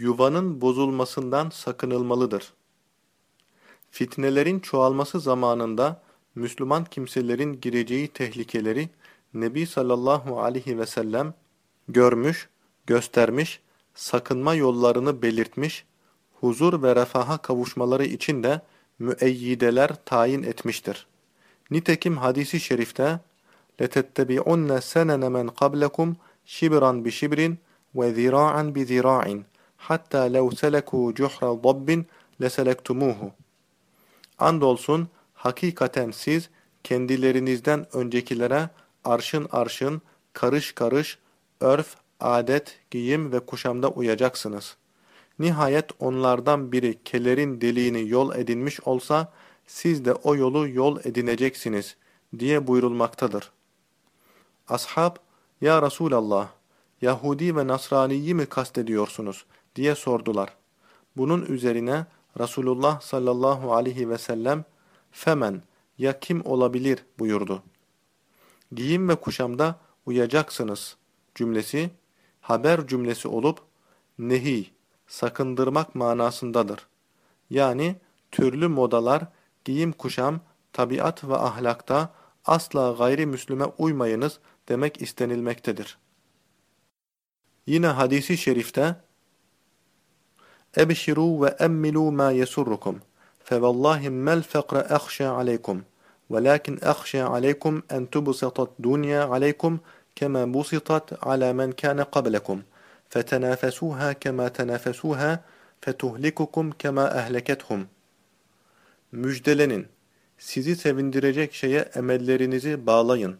yuvanın bozulmasından sakınılmalıdır. Fitnelerin çoğalması zamanında Müslüman kimselerin gireceği tehlikeleri Nebi sallallahu aleyhi ve sellem görmüş, göstermiş, sakınma yollarını belirtmiş, huzur ve refaha kavuşmaları için de müeyyideler tayin etmiştir. Nitekim hadisi şerifte لَتَتَّبِعُنَّ سَنَنَ مَنْ قَبْلَكُمْ شِبْرًا بِشِبْرٍ وَذِرَاعًا بِذِرَاعٍ hatta lev seleku cuhra dabbin leselektumuhu. Andolsun hakikaten siz kendilerinizden öncekilere arşın arşın, karış karış, örf, adet, giyim ve kuşamda uyacaksınız. Nihayet onlardan biri kelerin deliğini yol edinmiş olsa, siz de o yolu yol edineceksiniz diye buyurulmaktadır. Ashab, Ya Resulallah, Yahudi ve Nasrani'yi mi kastediyorsunuz?'' Diye sordular. Bunun üzerine Resulullah sallallahu aleyhi ve sellem, Femen, ya kim olabilir buyurdu. Giyim ve kuşamda uyacaksınız cümlesi, haber cümlesi olup, nehi, sakındırmak manasındadır. Yani türlü modalar, giyim kuşam, tabiat ve ahlakta asla gayrimüslime uymayınız demek istenilmektedir. Yine hadisi şerifte Ebşiru ve emmilu ma yesurrukum. Fe vallahi mel fekre ehşâ aleykum. Velakin ehşâ aleykum en tubusitat dunya aleykum kema busitat ala men kâne qablekum. Fetenafesuha kema tenafesuha fetuhlikukum kema ehlekethum. Müjdelenin, sizi sevindirecek şeye emellerinizi bağlayın.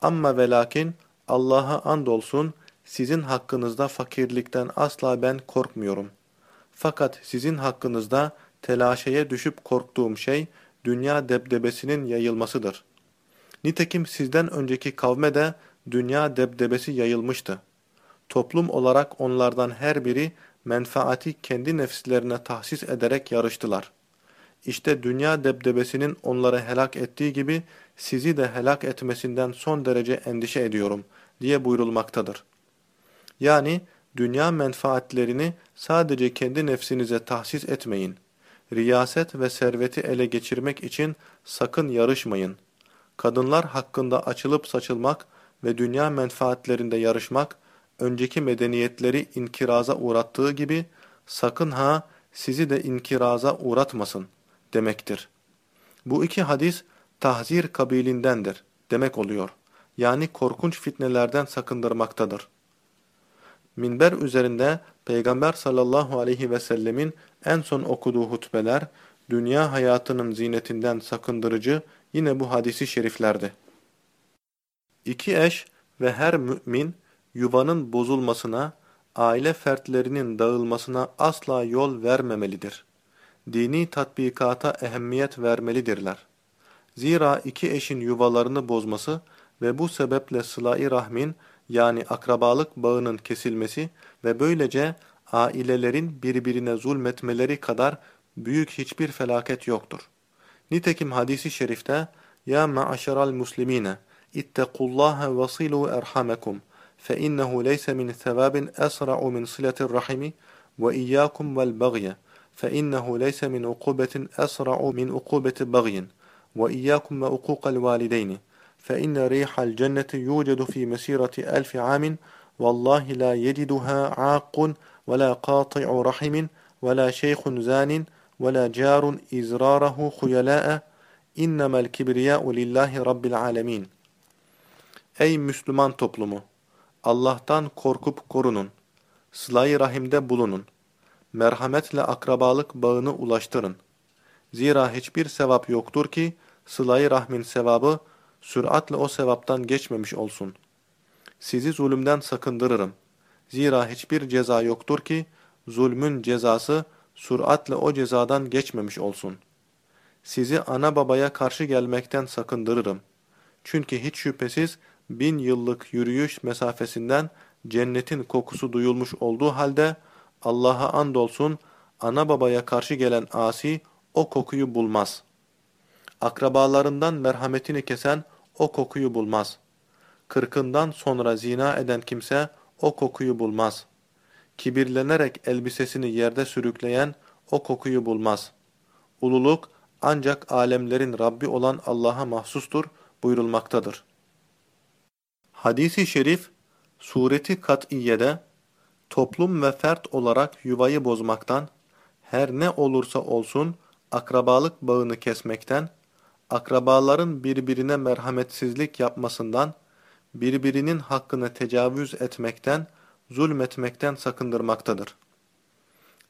Amma ve lakin Allah'a andolsun sizin hakkınızda fakirlikten asla ben korkmuyorum. Fakat sizin hakkınızda telaşeye düşüp korktuğum şey dünya debdebesinin yayılmasıdır. Nitekim sizden önceki kavme de dünya debdebesi yayılmıştı. Toplum olarak onlardan her biri menfaati kendi nefslerine tahsis ederek yarıştılar. İşte dünya debdebesinin onları helak ettiği gibi sizi de helak etmesinden son derece endişe ediyorum diye buyurulmaktadır. Yani dünya menfaatlerini sadece kendi nefsinize tahsis etmeyin. Riyaset ve serveti ele geçirmek için sakın yarışmayın. Kadınlar hakkında açılıp saçılmak ve dünya menfaatlerinde yarışmak, önceki medeniyetleri inkiraza uğrattığı gibi, sakın ha sizi de inkiraza uğratmasın demektir. Bu iki hadis tahzir kabilindendir demek oluyor. Yani korkunç fitnelerden sakındırmaktadır. Minber üzerinde Peygamber sallallahu aleyhi ve sellemin en son okuduğu hutbeler, dünya hayatının zinetinden sakındırıcı yine bu hadisi şeriflerdi. İki eş ve her mümin yuvanın bozulmasına, aile fertlerinin dağılmasına asla yol vermemelidir. Dini tatbikata ehemmiyet vermelidirler. Zira iki eşin yuvalarını bozması ve bu sebeple sıla-i rahmin yani akrabalık bağının kesilmesi ve böylece ailelerin birbirine zulmetmeleri kadar büyük hiçbir felaket yoktur. Nitekim hadisi şerifte Ya ma'aşeral muslimine ittakullaha ve silu erhamekum fe innehu leyse min thevabin esra'u min siletir rahimi ve iyyakum vel bagye fe innehu leyse min ukubetin esra'u min ukubeti bagyin ve iyyakum ve ukukal valideyni فإن ريح الجنة يوجد في مسيرة ألف عام والله لا يجدها عاق ولا قاطع رحم ولا شيخ زان ولا جار إزراره خيلاء إنما الكبرياء لله رب العالمين Ey Müslüman toplumu! Allah'tan korkup korunun. Sıla-i rahimde bulunun. Merhametle akrabalık bağını ulaştırın. Zira hiçbir sevap yoktur ki sıla-i rahmin sevabı süratle o sevaptan geçmemiş olsun. Sizi zulümden sakındırırım. Zira hiçbir ceza yoktur ki, zulmün cezası süratle o cezadan geçmemiş olsun. Sizi ana babaya karşı gelmekten sakındırırım. Çünkü hiç şüphesiz bin yıllık yürüyüş mesafesinden cennetin kokusu duyulmuş olduğu halde, Allah'a andolsun ana babaya karşı gelen asi o kokuyu bulmaz.'' Akrabalarından merhametini kesen o kokuyu bulmaz. Kırkından sonra zina eden kimse o kokuyu bulmaz. kibirlenerek elbisesini yerde sürükleyen o kokuyu bulmaz. Ululuk ancak alemlerin Rabbi olan Allah'a mahsustur buyurulmaktadır. Hadisi şerif, sureti kat'iyede, toplum ve fert olarak yuvayı bozmaktan, her ne olursa olsun akrabalık bağını kesmekten, akrabaların birbirine merhametsizlik yapmasından, birbirinin hakkını tecavüz etmekten, zulmetmekten sakındırmaktadır.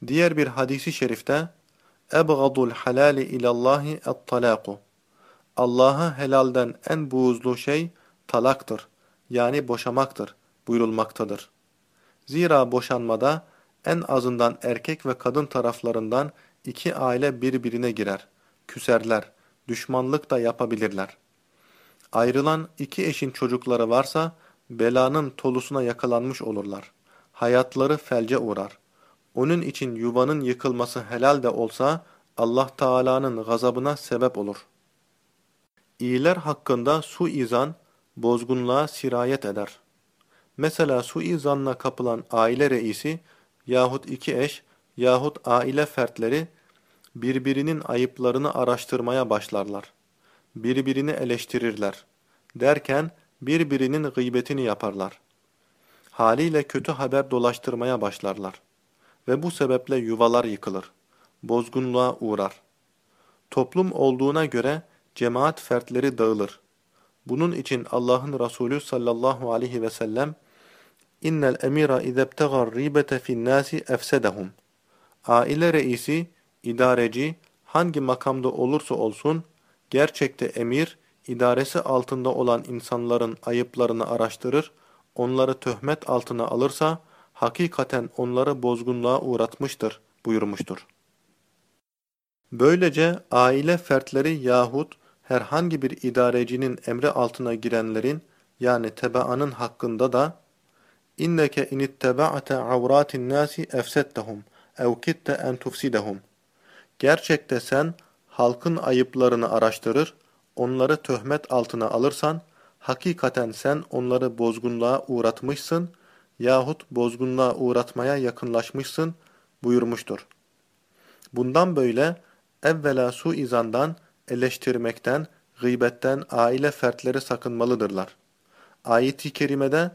Diğer bir hadisi şerifte, اَبْغَضُ الْحَلَالِ اِلَى اللّٰهِ اَطَّلَاقُ Allah'a helalden en buğuzlu şey talaktır, yani boşamaktır buyurulmaktadır. Zira boşanmada en azından erkek ve kadın taraflarından iki aile birbirine girer, küserler, düşmanlık da yapabilirler. Ayrılan iki eşin çocukları varsa belanın tolusuna yakalanmış olurlar. Hayatları felce uğrar. Onun için yuvanın yıkılması helal de olsa Allah Teala'nın gazabına sebep olur. İyiler hakkında suizan, bozgunluğa sirayet eder. Mesela suizanla kapılan aile reisi yahut iki eş yahut aile fertleri birbirinin ayıplarını araştırmaya başlarlar. Birbirini eleştirirler. Derken birbirinin gıybetini yaparlar. Haliyle kötü haber dolaştırmaya başlarlar. Ve bu sebeple yuvalar yıkılır. Bozgunluğa uğrar. Toplum olduğuna göre cemaat fertleri dağılır. Bunun için Allah'ın Resulü sallallahu aleyhi ve sellem İnnel emira izebtegar ribete fin nasi efsedehum. Aile reisi, idareci hangi makamda olursa olsun gerçekte emir idaresi altında olan insanların ayıplarını araştırır, onları töhmet altına alırsa hakikaten onları bozgunluğa uğratmıştır buyurmuştur. Böylece aile fertleri yahut herhangi bir idarecinin emri altına girenlerin yani tebaanın hakkında da inneke inittaba'te avratin nasi efsettehum ev kitte en tufsidehum. Gerçekte sen halkın ayıplarını araştırır, onları töhmet altına alırsan, hakikaten sen onları bozgunluğa uğratmışsın yahut bozgunluğa uğratmaya yakınlaşmışsın buyurmuştur. Bundan böyle evvela suizandan, eleştirmekten, gıybetten aile fertleri sakınmalıdırlar. Ayet-i kerimede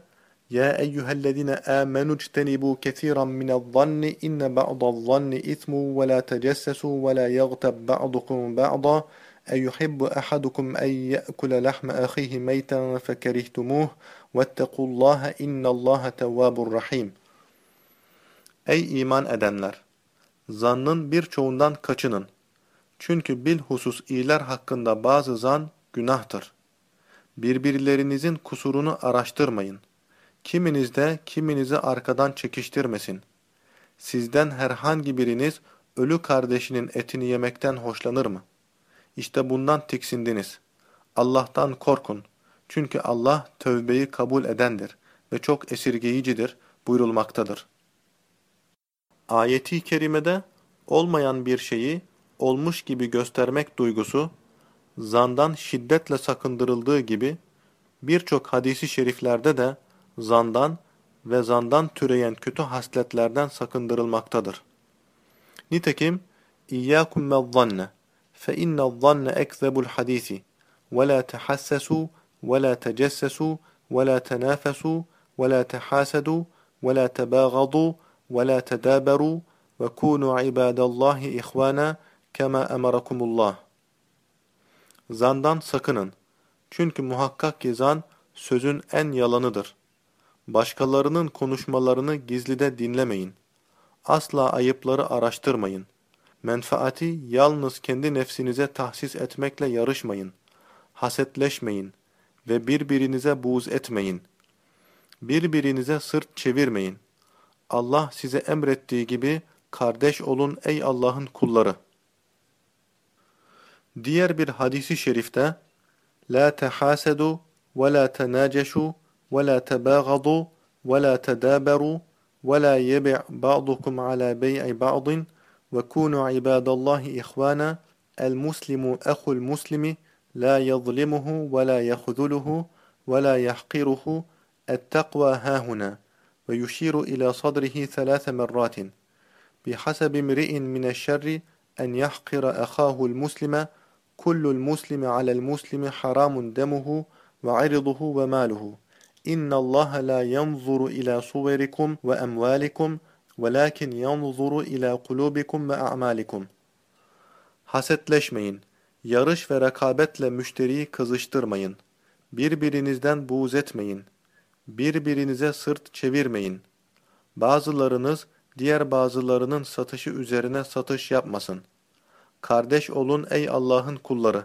يا أيها الذين آمنوا اجتنبوا كثيرا من الظن إن بعض الظن إثم ولا تجسسوا ولا يغتب بعضكم بعضا أيحب أحدكم أن يأكل لحم أخيه ميتا فكرهتموه واتقوا الله إن الله تواب rahim. Ey iman edenler! Zannın birçoğundan kaçının. Çünkü bilhusus iyiler hakkında bazı zan günahtır. Birbirlerinizin kusurunu araştırmayın. Kiminiz de kiminizi arkadan çekiştirmesin. Sizden herhangi biriniz ölü kardeşinin etini yemekten hoşlanır mı? İşte bundan tiksindiniz. Allah'tan korkun. Çünkü Allah tövbeyi kabul edendir ve çok esirgeyicidir buyurulmaktadır. Ayeti kerimede olmayan bir şeyi olmuş gibi göstermek duygusu, zandan şiddetle sakındırıldığı gibi birçok hadisi şeriflerde de zandan ve zandan türeyen kötü hasletlerden sakındırılmaktadır. Nitekim İyyâkum mezzanne fe inne'z-zanne ekzebul hadisi ve la tehassasu ve la tecessesu ve la tenafesu ve la tehasadu ve la tebâgadu ve la tedâberu ve kûnû ibâdallâhi ihvâna kema emarakumullah. Zandan sakının. Çünkü muhakkak ki zan sözün en yalanıdır. Başkalarının konuşmalarını gizlide dinlemeyin. Asla ayıpları araştırmayın. Menfaati yalnız kendi nefsinize tahsis etmekle yarışmayın. Hasetleşmeyin ve birbirinize buğz etmeyin. Birbirinize sırt çevirmeyin. Allah size emrettiği gibi kardeş olun ey Allah'ın kulları. Diğer bir hadisi şerifte La tehasedu ve la tenaceşu ولا تباغضوا ولا تدابروا ولا يبع بعضكم على بيع بعض. وكونوا عباد الله إخوانا المسلم أخو المسلم لا يظلمه ولا يخذله ولا يحقره. التقوى هاهنا ويشير إلى صدره ثلاث مرات. بحسب امرئ من الشر أن يحقر أخاه المسلم. كل المسلم على المسلم حرام دمه وعرضه وماله. İnna Allah la yanzuru ila suverikum ve emvalikum velakin yanzuru ila kulubikum ve a'malikum. Hasetleşmeyin. Yarış ve rekabetle müşteriyi kızıştırmayın. Birbirinizden buğz etmeyin. Birbirinize sırt çevirmeyin. Bazılarınız diğer bazılarının satışı üzerine satış yapmasın. Kardeş olun ey Allah'ın kulları.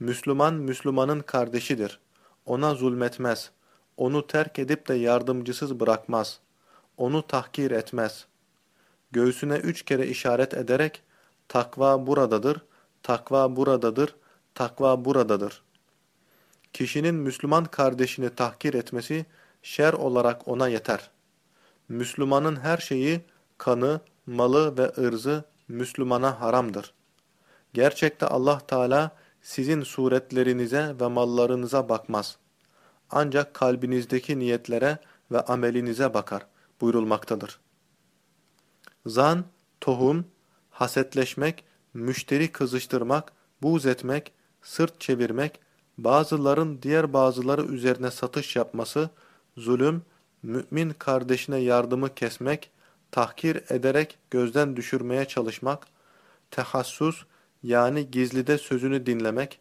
Müslüman Müslümanın kardeşidir. Ona zulmetmez.'' Onu terk edip de yardımcısız bırakmaz. Onu tahkir etmez. Göğsüne üç kere işaret ederek takva buradadır, takva buradadır, takva buradadır. Kişinin Müslüman kardeşini tahkir etmesi şer olarak ona yeter. Müslümanın her şeyi, kanı, malı ve ırzı Müslümana haramdır. Gerçekte Allah Teala sizin suretlerinize ve mallarınıza bakmaz. Ancak kalbinizdeki niyetlere ve amelinize bakar buyurulmaktadır. Zan, tohum, hasetleşmek, müşteri kızıştırmak, buğz etmek, sırt çevirmek, bazıların diğer bazıları üzerine satış yapması, zulüm, mümin kardeşine yardımı kesmek, tahkir ederek gözden düşürmeye çalışmak, tehassus yani gizlide sözünü dinlemek,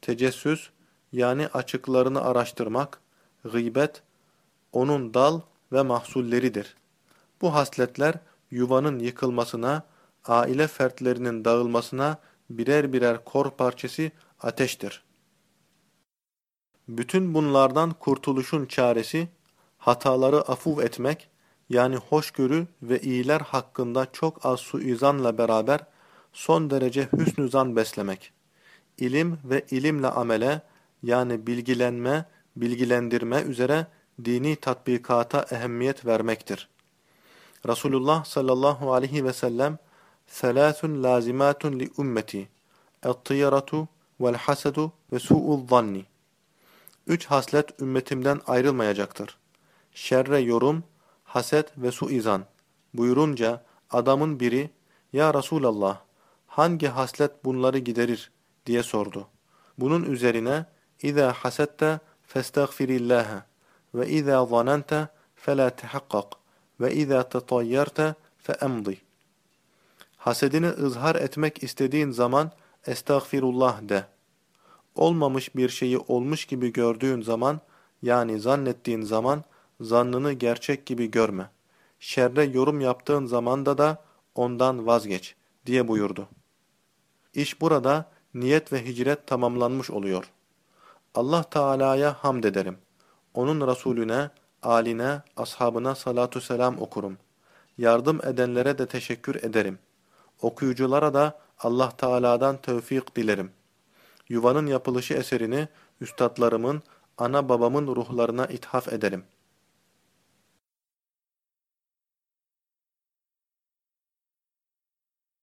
tecessüs yani açıklarını araştırmak, gıybet, onun dal ve mahsulleridir. Bu hasletler yuvanın yıkılmasına, aile fertlerinin dağılmasına birer birer kor parçası ateştir. Bütün bunlardan kurtuluşun çaresi, hataları afuv etmek, yani hoşgörü ve iyiler hakkında çok az suizanla beraber son derece hüsnü zan beslemek. İlim ve ilimle amele, yani bilgilenme, bilgilendirme üzere dini tatbikata ehemmiyet vermektir. Resulullah sallallahu aleyhi ve sellem Selâthun lâzimâtun li ümmeti et-tıyaratu vel-hasedu ve su'ul zanni Üç haslet ümmetimden ayrılmayacaktır. Şerre yorum, haset ve suizan. Buyurunca adamın biri, Ya Resulallah, hangi haslet bunları giderir diye sordu. Bunun üzerine, Hasette festagfirillâhe ve izâ zanente felâ tehakkak ve izâ tetayyerte feemdi. Hasedini ızhar etmek istediğin zaman estağfirullah de. Olmamış bir şeyi olmuş gibi gördüğün zaman, yani zannettiğin zaman, zannını gerçek gibi görme. Şerre yorum yaptığın zamanda da ondan vazgeç diye buyurdu. İş burada niyet ve hicret tamamlanmış oluyor. Allah Teala'ya hamd ederim. Onun Resulüne, aline, ashabına salatu selam okurum. Yardım edenlere de teşekkür ederim. Okuyuculara da Allah Teala'dan tevfik dilerim. Yuvanın yapılışı eserini üstadlarımın, ana babamın ruhlarına ithaf ederim.''